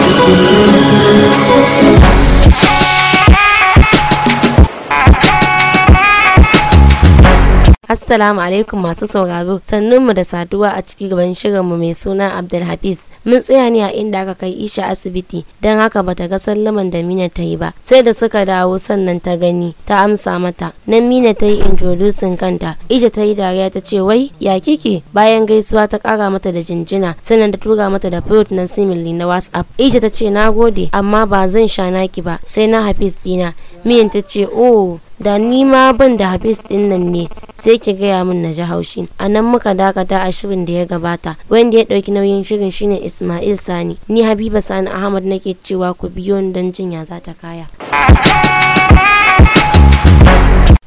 Thank you. Assalamu alaikum masu sauraro. Sannunmu da saduwa a cikin gaban shirinmu mai suna Abdulhafiz. Mun tsaya ne a inda aka kai Isha asibiti don haka bata ga sallaman da Mina ta yi ba. Sai da suka dawo sannan ta gani ta amsa mata. Nan Mina ta yi introducing kanta. Isha ta yi dariya ta ce wai ya kike? Bayan gaisuwa ta kara mata da jinjina sannan ta tura mata da fruit na simili na WhatsApp. Isha ta ce na gode amma ba zan sha naki ba sai na Hafiz dina. Miyan ta ce oh da ni ma ban da Hafiz ɗin nan ne sai ki gaya min na ji haushi a nan muka dakata a shirin da ya gabata. Wanda ya ɗauki nauyin shirin shine ismail sani. Ni habiba sani ahmad nake cewa ku biyo ni don jinya za ta kaya.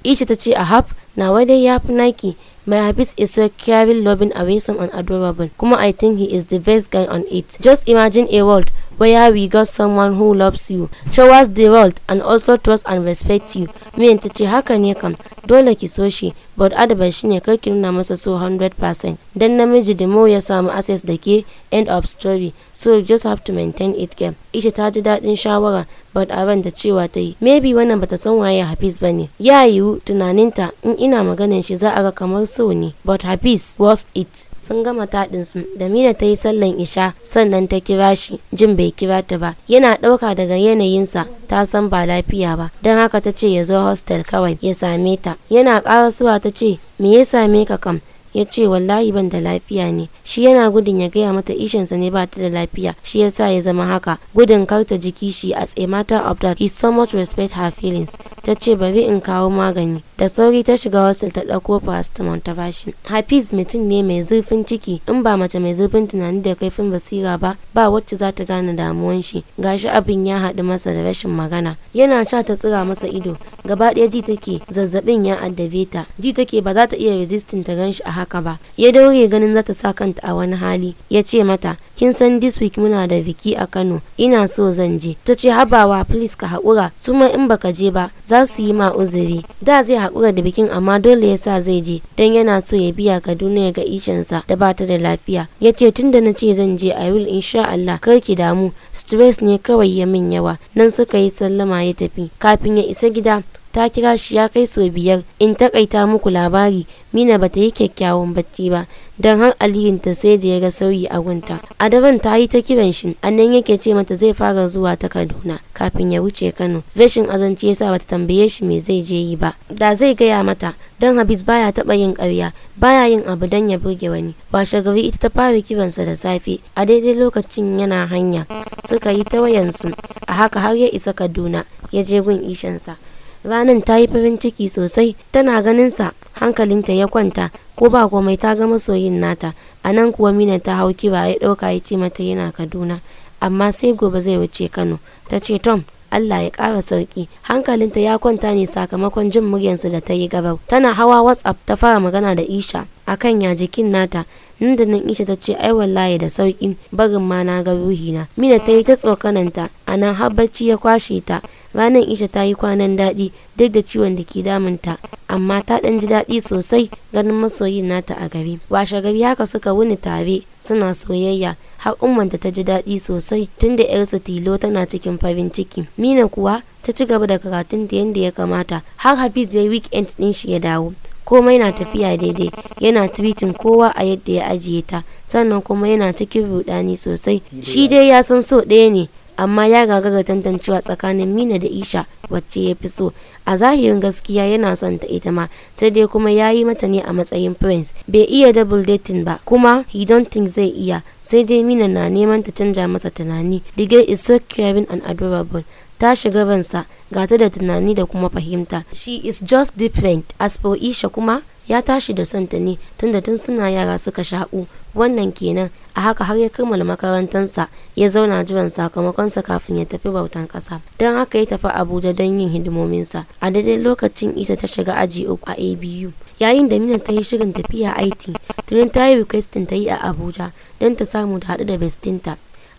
Isha ta ce a haf nawa dai ya fi naki? My habit is so caring, loving, awesome, and adorable. Kuma I think he is the best guy on it. Just imagine a world where we got someone who loves you, us the world, and also trust and respect you. Miyan ta haka ne kam, dole ki so shi, but advice shine kar ki nuna masa so 100%. Dan namiji mo ya samu access da ke end of story, so you just have to maintain it game. Isha ta ji daɗin shawara, but abin da cewa ta yi, maybe wannan bata san waye Hafiz ba ne. Ya yiwu tunaninta in ina maganin shi za a ga kamar so ne, but Hafiz was it. Sun gama taɗin su, da Mina ta yi sallan isha sannan ta kira shi, jin bai kira ta ba. Yana ɗauka daga yanayinsa ta san ba lafiya ba, don haka ta ce ya zo hostel kawai ya same ta. Yana ƙarasuwa ta ce, me ya same ka kam? ya ce wallahi ban da lafiya ne. Shi yana gudun ya gaya mata ishinsa ne ba ta da lafiya. Shi yasa ya zama haka. Gudun karta jiki shi a a matter of that he so much respect her feelings. Ta ce bari in kawo magani. Da sauri ta shiga hostel ta ɗauko paracetamol ta bashi hafiz mutum ne mai zurfin ciki. In ba mace mai zurfin tunani da kaifin basira ba ba wacce za ta gane damuwan shi. Gashi abin ya haɗu masa da rashin magana. Yana sha ta tsira masa ido. Gaba ɗaya ji take zazzaɓin ya addabe ta. Ji take ba za ta iya resisting ta gan shi a haka ba. Ya daure ganin za ta sa kanta a wani hali. Ya ce mata kin san this week muna da biki a Kano. Ina so zan je. Ta ce habawa please ka haƙura. Su ma in baka je ba za su yi ma uzuri. Da zai haƙura da bikin amma dole ya sa zai je don yana so ya biya Kaduna ya ga ishansa da ba ta da lafiya. Ya ce tunda na ce zan je I will insha Allah kar ki damu. Stress ne kawai ya min yawa nan suka yi sallama ya tafi. Kafin ya isa gida ta kira shi ya kai sau biyar. In takaita muku labari mina bata yi kyakkyawan bacci ba don har aliyinta sai da ya ga sauyi a gunta. A daren ta yi ta kiran shi annan yake ce mata zai fara zuwa ta kaduna kafin ya wuce kano. Rashin azanci yasa bata tambaye shi me zai je yi ba. Da zai gaya mata don habis baya taba yin ƙarya baya yin abu don ya burge wani. Washe gari ita ta fara kiransa da safe a daidai lokacin yana hanya. Suka yi ta wayansu a haka har ya isa kaduna ya je gun ishansa. Ranan ta yi farin ciki sosai tana ganinsa hankalinta ya kwanta ko ba komai ta ga masoyin nata. A nan kuwa mina ta hau kira ya ɗauka ya ce mata yana kaduna amma sai gobe zai wuce kano. Ta ce tom Allah ya ƙara sauƙi. Hankalinta ya kwanta ne sakamakon jin muryarsa da ta yi gabau. Tana hawa whatsapp ta fara magana da isha. Akan ya jikin nata. Nan da nan isha ta ce ai wallahi da sauƙi barin ma na ga ruhina. Mina ta yi ta tsokananta a nan har bacci ya kwashe ta. Ranar isha ta yi kwanan daɗi duk da ciwon da ke damunta amma ta ɗan ji daɗi sosai ganin masoyin nata a gari. Washe gari haka suka wuni tare suna soyayya har ummanta ta ji daɗi sosai tunda yarsu tilo tana cikin farin ciki. Mina kuwa ta ci gaba da karatun da yadda ya kamata har hafiz ya weekend ɗin shi ya dawo. Komai na tafiya daidai. Yana tweeting kowa a yadda ya ajiye ta sannan kuma yana cikin rudani sosai. Shi dai ya san so ɗaya ne. Amma ya gagara tantancewa tsakanin mina da isha wacce ya fi so. A zahirin gaskiya yana son ta ita ma sai dai kuma ya yi mata ne a matsayin prince. Bai iya double dating ba kuma he don't think zai iya. Sai dai mina na neman ta canja masa tunani. Girl is so caring and adorable. Ta shiga ransa ga ta da tunani da kuma fahimta. She is just different. As for isha kuma ya tashi da santa ne tunda tun suna yara suka sha'u wannan kenan a haka har ya kammala makarantarsa ya zauna jiran sakamakonsa kafin ya tafi bautan ƙasa. Don haka ya tafi abuja don yin hidimominsa. A daidai lokacin isa ta shiga aji uku a abu yayin da mina ta yi shirin tafiya it tunin ta yi requestin ta yi a abuja don ta samu da haɗu da bestinta.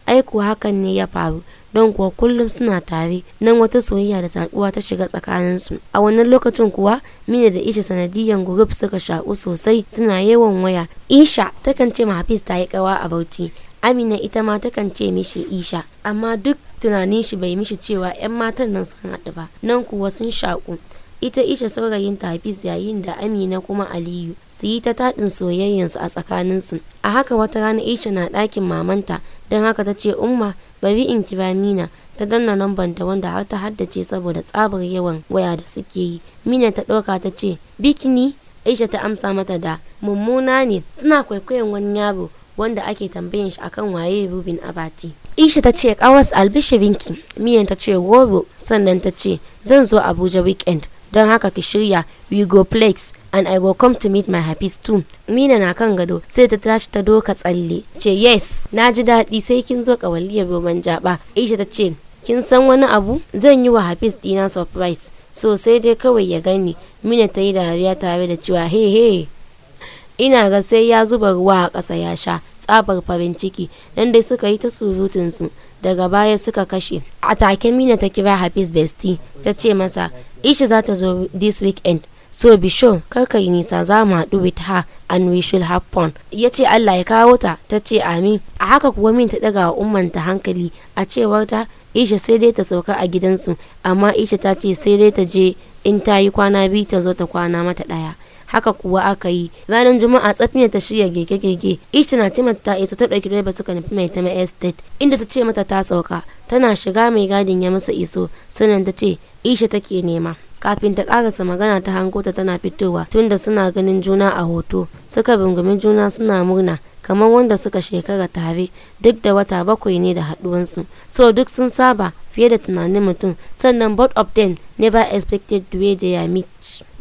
Aiko hakan ne ya faru. Don kuwa kullum suna tare. Nan wata soyayya da takuwa ta shiga tsakaninsu. A wannan lokacin kuwa mina da isha sanadiyan group suka shaku sosai suna yawan waya. Isha takan ce ma hafiz ta yi kawa a bauchi. Amina ita ma takan ce mishi isha. Amma duk tunanin shi bai mishi cewa 'yan matan nan sun haɗu ba. Nan kuwa sun shaƙu. Ita isha saurayin hafiz yayin da amina kuma aliyu su yi ta taɗin soyayyansu a tsakaninsu. A haka wata rana isha na ɗakin mamanta don haka ta ce umma bari in kira mina. Ta danna lambanta wanda har ta haddace saboda tsabar yawan waya da suke yi. Mina ta ɗauka ta ce bikini aisha ta amsa mata da mummuna ne suna kwaikwayon wani yaro wanda ake tambayin shi akan waye rubin abati. Isha ta ce kawas albishirinki. Miyan ta ce goro. Sannan ta ce zan zo abuja weekend. Don haka ki shirya. We go plex and i go come to meet my hafiz too. Mina na kan gado sai ta tashi ta doka tsalle. Ce yes na ji daɗi sai kin zo kawaliyar roman jaba isha ta ce kin san wani abu? Zan yi wa hafiz dina surprise. So sai dai kawai ya gani. Mina ta yi dariya tare da cewa he he. Ina ga sai ya zuba ruwa a ƙasa ya sha tsabar farin ciki. Nan dai suka yi ta surutunsu daga baya suka kashe. A take mina ta kira hafiz besti ta ce masa isha za ta zo this weekend so be sure kar ka yi nisa za mu haɗu with her and we should have fun. Ya ce allah ya kawo ta ta ce amin. A haka kuwa min ta ɗaga wa ummanta hankali a cewar ta isha sai dai ta sauka a gidansu. Amma isha ta ce sai dai ta je in ta yi kwana biyu ta zo ta kwana mata ɗaya. Haka kuwa aka yi. Ranar juma'a tsafiya ta shirya girge-girge isha na ce ta isa ta ɗauki direba suka nufi mai tama estate inda ta ce mata ta sauka. Tana shiga mai gadin ya masa iso sannan ta ce isha take nema. Kafin ta karasa magana ta hango ta tana fitowa tunda suna ganin juna a hoto. Suka rungumi juna suna murna kamar wanda suka shekara tare duk da wata bakwai ne da haduwansu so duk sun saba fiye da tunanin mutum sannan both of them never expected the way they meet.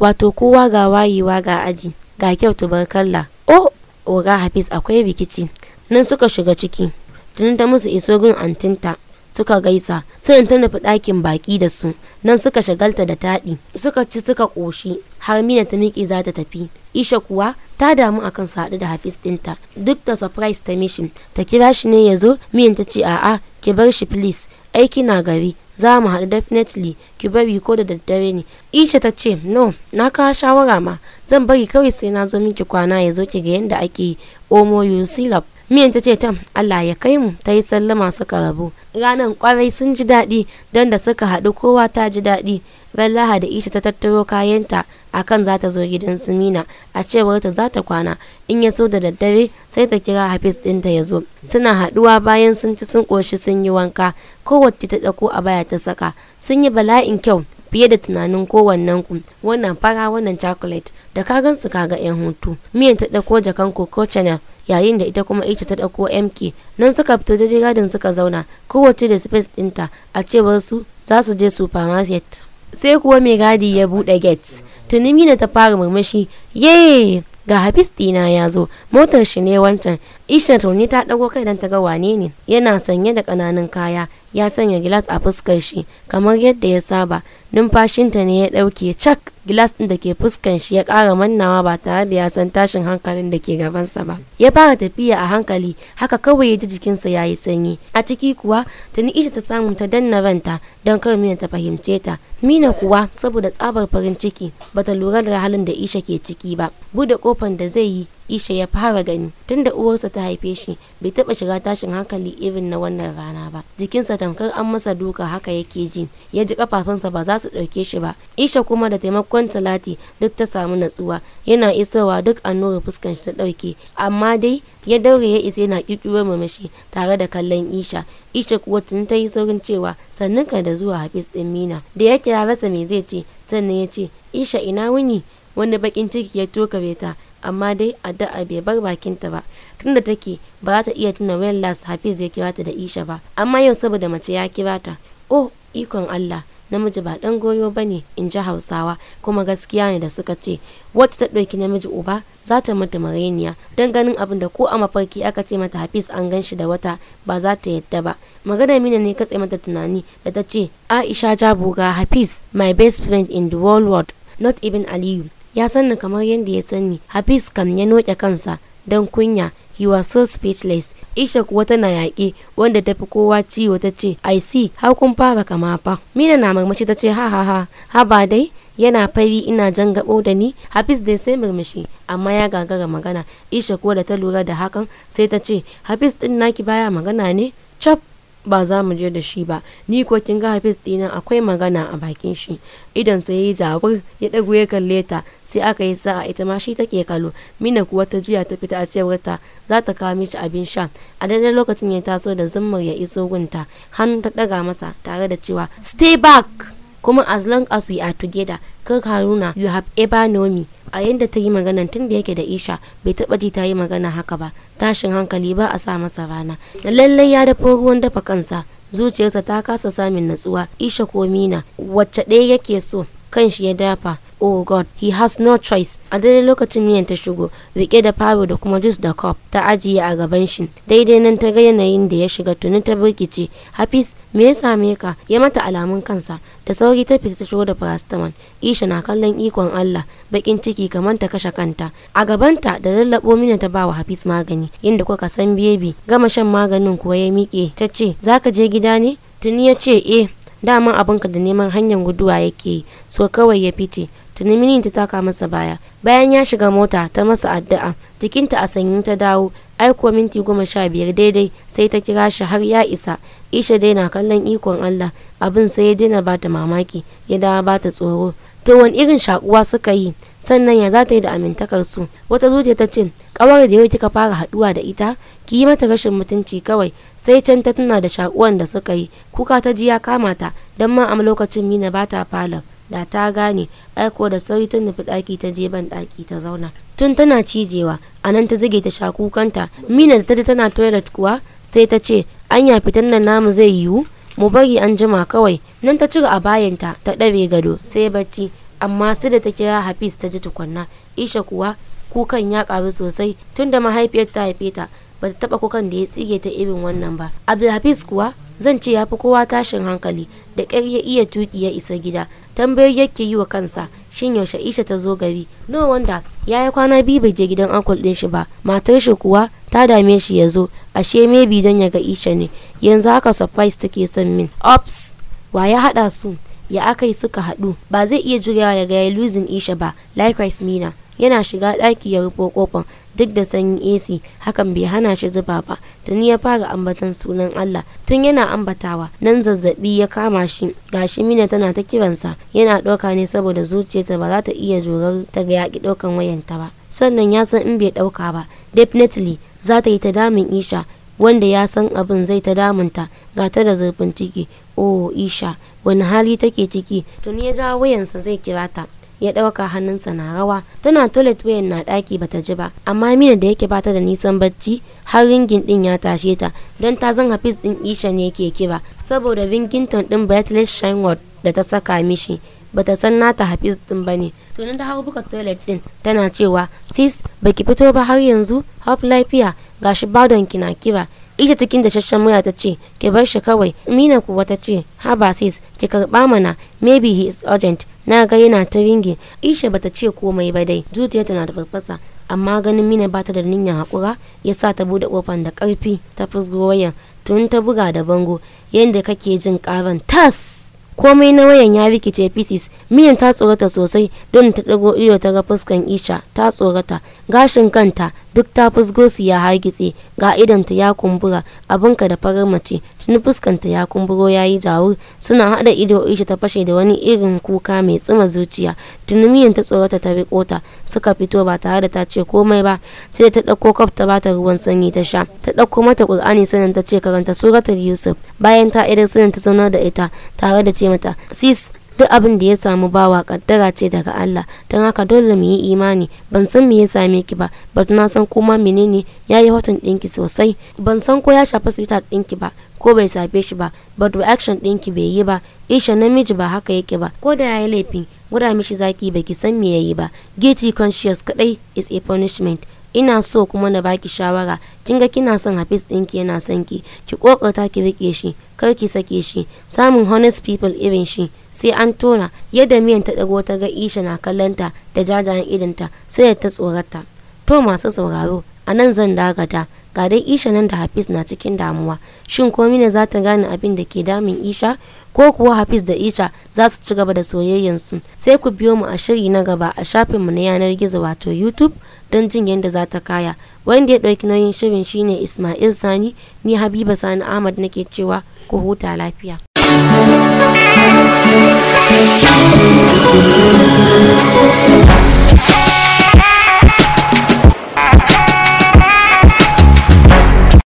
Wato kowa ga wayewa ga aji ga kyau tubarkalla. Oh oga hafiz akwai rikici. Nan suka shiga ciki. Tun ta musu iso gun antinta. Suka gaisa sai ta nufi ɗakin baƙi da su. Nan suka shagalta da taɗi suka ci suka ƙoshi. Har mina ta miƙe za ta tafi. Isha kuwa ta damu akan su da hafiz ɗinta. Duk da surprise ta mishin ta kira shi ne ya zo. Miyan ta ce a'a ki bar shi please. Aiki na gari. Za mu haɗu definitely. Ki bari ko da daddare ne. Isha ta ce no na kawo shawara ma. Zan bari kawai sai na zo miki kwana ya zo ki ga yadda ake omo yusilab miyan ta ce tam Allah ya kai mu ta yi sallama suka rabu. Ranar ƙwarai sun ji daɗi don da suka haɗu kowa ta ji daɗi. Rallaha da Isha ta tattaro kayanta akan za ta zo gidan su Mina a cewar ta za ta kwana. In ya so da daddare sai ta kira Hafiz ɗinta ya zo. Suna haɗuwa bayan sun ci sun ƙoshi sun yi wanka. Kowacce ta ɗauko a baya ta saka. Sun yi bala'in kyau fiye da tunanin kowannen ku wannan fara wannan chocolate. Da ka gansu kaga yan hutu. Miyan ta ɗauko jakan coco channel yayin da ita kuma ita ta ɗauko mk nan suka fito da gadin suka zauna. Kowace da space ɗinta a cewar su za su je supermarket. Sai kuwa mai gadi ya buɗe gate. Tuni mina ta fara murmushi ye ga hafiz dina ya zo. Motar shi ne wancan. Isha tauni ta ɗago kai don ta ga wane ne? Yana sanye da ƙananan kaya ya sanya gilas a fuskar shi kamar yadda ya saba. Numfashinta ne ya ɗauke cak gilas ɗin da ke fuskan shi ya ƙara mannawa ba tare da ya san tashin hankalin da ke gabansa ba. Ya fara tafiya a hankali haka kawai ya ji jikinsa ya yi sanyi. A ciki kuwa tuni isha ta samu ta danna ranta don kar mina ta fahimce ta. Mina kuwa saboda tsabar farin ciki bata lura da halin da isha ke ciki ba. Bude kofan da zai yi isha ya fara gani tunda uwarsa ta haife shi bai taba shiga tashin hankali irin na wannan rana ba. Jikinsa tamkar an masa duka haka yake ji. Ya ji kafafunsa ba za su ɗauke shi ba. Isha kuma da taimakon talati duk ta samu natsuwa. Yana isowa duk annura fuskan shi ta ɗauke. Amma dai ya daure ya isa yana ƙirƙiro mamashi tare da kallon isha isha kuwa tuni ta yi saurin cewa sannan ka da zuwa hafiz ɗin mina da ya kira rasa me zai ce sannan ya ce isha ina wuni? Wani bakin ciki ya tokare ta amma dai addu'a bai bar bakinta ba tunda take ba za ta iya tuna wayan las hafiz ya kira ta da isha ba. Amma yau saboda mace ya kira ta oh ikon allah namiji ba dan goyo ba ne in ji hausawa kuma gaskiya ne da suka ce wacce ta ɗauki namiji uba za ta mata mareniya. Don ganin abin da ko a mafarki aka ce mata hafiz an gan shi da wata ba za ta yadda ba. Magana mina ne katse mata tunani da ta ce aisha jabuga hafiz my best friend in the whole world not even aliyu. Ya sanni kamar yadda ya sani hafiz kam ya noke kansa don kunya. He was so speechless. Isha kuwa tana yaƙi wanda ta fi kowa ciwo ta ce i see. Har kun fara kama fa. Mina na marmashi ta ce ha ha ha. Ha ba dai. Yana fari ina jan gabo da ni. Hafiz dai sai murmushi amma ya gagara magana. Isha kuwa da ta lura da hakan sai ta ce hafiz din naki baya magana ne? Cap ba za mu je da shi ba. Ni ko kin ga hafiz dinan akwai magana a bakin shi. Idan sai yi jabur ya dago ya kalle ta sai aka yi sa'a ita ma shi take kallo. Mina kuwa ta juya ta fita a cewar ta za ta kawo mishi abin sha. A daidai lokacin ya taso da zummar ya iso gunta hannu ta daga masa tare da cewa stay back! Kuma as long as we are together kar haruna you have ever know me. A yadda ta yi maganan tun da yake da isha bai taba ji ta yi magana haka ba. Tashin hankali ba a sa masa rana. Lallai ya dafa ruwan dafa kansa. Zuciyarsa ta kasa samun natsuwa. Isha ko mina wacce ɗaya yake so kan shi ya dafa. Oh god he has no choice. A daidai lokacin miyan ta shigo riƙe da faro da kuma juice da cup ta ajiye a gaban shi. Daidai nan ta ga yanayin da ya shiga tuni ta birkice. Hafiz me ya same ka? Ya mata alamun kansa. Da sauri ta fita ta shigo da paracetamol. Isha na kallon ikon allah bakin ciki kamar ta kashe kanta. A gabanta da lallabo mina ta bawa hafiz magani yadda kuka san bebi gama shan maganin kuwa ya miƙe. Ta ce zaka je gida ne? Tuni ya ce eh daman abinka da neman hanyar guduwa yake so kawai ya fice. Tuni ta taka masa baya. Bayan ya shiga mota ta masa addu'a. Jikinta a sanyin ta dawo. Aiko minti goma sha biyar daidai sai ta kira shi har ya isa. Isha dai na kallon ikon allah. Abin sai ya daina bata mamaki ya dawo bata tsoro. To wani irin shakuwa suka yi? Sannan ya za ta yi da amintakar su wata zuciya ta ce kawar da yau kika fara haɗuwa da ita? Ki yi mata rashin mutunci kawai. Sai can ta tuna da shakuwan da suka yi. Kuka ta ji ya kama ta don ma a lokacin mina ba ta falon da ta gane aiko da sauri ta nufi ɗaki ta je ban ɗaki ta zauna. Tun tana cijewa a nan ta zage ta sha kukanta. Mina da ta tana toilet kuwa sai ta ce anya fitan nan namu zai yiwu? Mu bari an jima kawai. Nan ta cire a bayanta ta ɗabe gado sai bacci. Amma sai da ta kira hafiz ta ji tukunna. Isha kuwa kukan ya ƙaru sosai tun da mahaifiyar ta haife ta ba ta taɓa kukan da ya tsige ta irin wannan ba. Abdulhafiz kuwa zan ce ya fi kowa tashin hankali. Da ƙyar ya iya tuƙi ya isa gida. Tambayoyi yake yi wa kansa shin yaushe isha ta zo gari? No wanda ya yi kwana biyu bai je gidan ankul ɗin shi ba. Matar shi kuwa ta dame shi ya zo. Ashe maybe don ya ga isha ne. Yanzu haka surprise take son min. Ops! Wa ya haɗa su? Ya aka yi suka haɗu? Ba zai iya jurewa ya ga ya losing isha ba. Likewise mina. Yana shiga ɗaki ya rufo kofan duk da sanyin AC hakan bai hana shi zuba ba. Tuni ya fara ambatan sunan Allah tun yana ambatawa nan zazzaɓi ya kama shi. Gashi mina tana ta kiransa yana ɗauka ne saboda zuciyarta ba za ta iya jurar ta ga yaƙi ɗaukan wayanta ba. Sannan ya san in bai ɗauka ba definitely za ta yi ta damun Isha wanda ya san abin zai ta damunta. Ga ta da zurfin ciki oh Isha wani hali take ciki? Tuni ya jawo wayansa zai kira ta. Ya ɗauka hannunsa na rawa. Tana toilet wayan na ɗaki bata ji ba amma mina da yake bata da nisan bacci har ringin ɗin ya tashe ta. Don ta zan hafiz ɗin isha ne ke kira saboda ringington ɗin breathless shineward da ta saka mishi bata san nata hafiz ɗin ba ne. Tunan ta har buka toilet ɗin tana cewa sis baki fito ba har yanzu? Hop lafiya gashi badon ki na kira. Ita cikin dashashen murya ta ce ki bar shi kawai. Mina kuwa ta ce haba sis ki karɓa mana. Maybe he is urgent. Na ga yana ta ringi isha bata ce komai ba dai. Zuciyarta na da farfasa amma ganin mina bata da niyyar hakura ya sa ta buɗe ƙofar da ƙarfi ta fusgo wayan. Tun ta buga da bango yadda kake jin karan tas! Komai na wayan ya rikice pieces. Miyan ta tsorata sosai don ta dago ido ta ga fuskan isha ta tsorata. Gashin kanta duk ta fusgo su ya hargitse ga idanta ya kumbura abinka da farar mace tuni fuskanta ya kumburo ya yi jawur. Suna hada ido isha ta fashe da wani irin kuka mai tsuma zuciya. Tuni miyan ta tsorata ta riko ta suka fito ba tare da ta ce komai ba sai ta ɗauko kaf ta bata ruwan sanyi ta sha. Ta ɗauko mata qur'ani sanan ta ce karanta suratul yusuf. Bayan ta idar sanan ta zaunar da ita tare da ce mata sis duk abin da ya samu bawa kaddara ce daga Allah. Don haka dole mu yi imani. Ban san me ya same ki ba but na san kuma menene ya yi watan ɗinki sosai. Ban san ko ya shafi sweetheart ɗinki ba ko bai shafe shi ba but reaction ɗinki bai yi ba. Isha namiji ba haka yake ba. Ko da ya yi laifi gwada mishi zaki baki san me ya yi ba. Guilty conscious kadai is a punishment. Ina so kuma na baki shawara. Kin ga kina son hafiz ɗinki yana son ki. Ki kokarta ki riƙe shi. Kar ki sake shi. Samun honest people irin shi. Sai an tona. Yadda miyan ta dago ta ga isha na kallanta da jajayen idanta sai ta tsorata. To masu sauraro a nan zan dagata ga dai isha nan da hafiz na cikin damuwa. Shin ko mina za ta gane abin da ke damun isha? Ko kuwa hafiz da isha za su ci gaba da soyayyansu? Sai ku biyo mu a shiri na gaba a shafinmu na yanar gizo wato youtube. Don jin yadda za ta kaya wanda ya ɗauki nauyin shirin shine ismail sani ni habiba sani ahmad nake cewa ku huta lafiya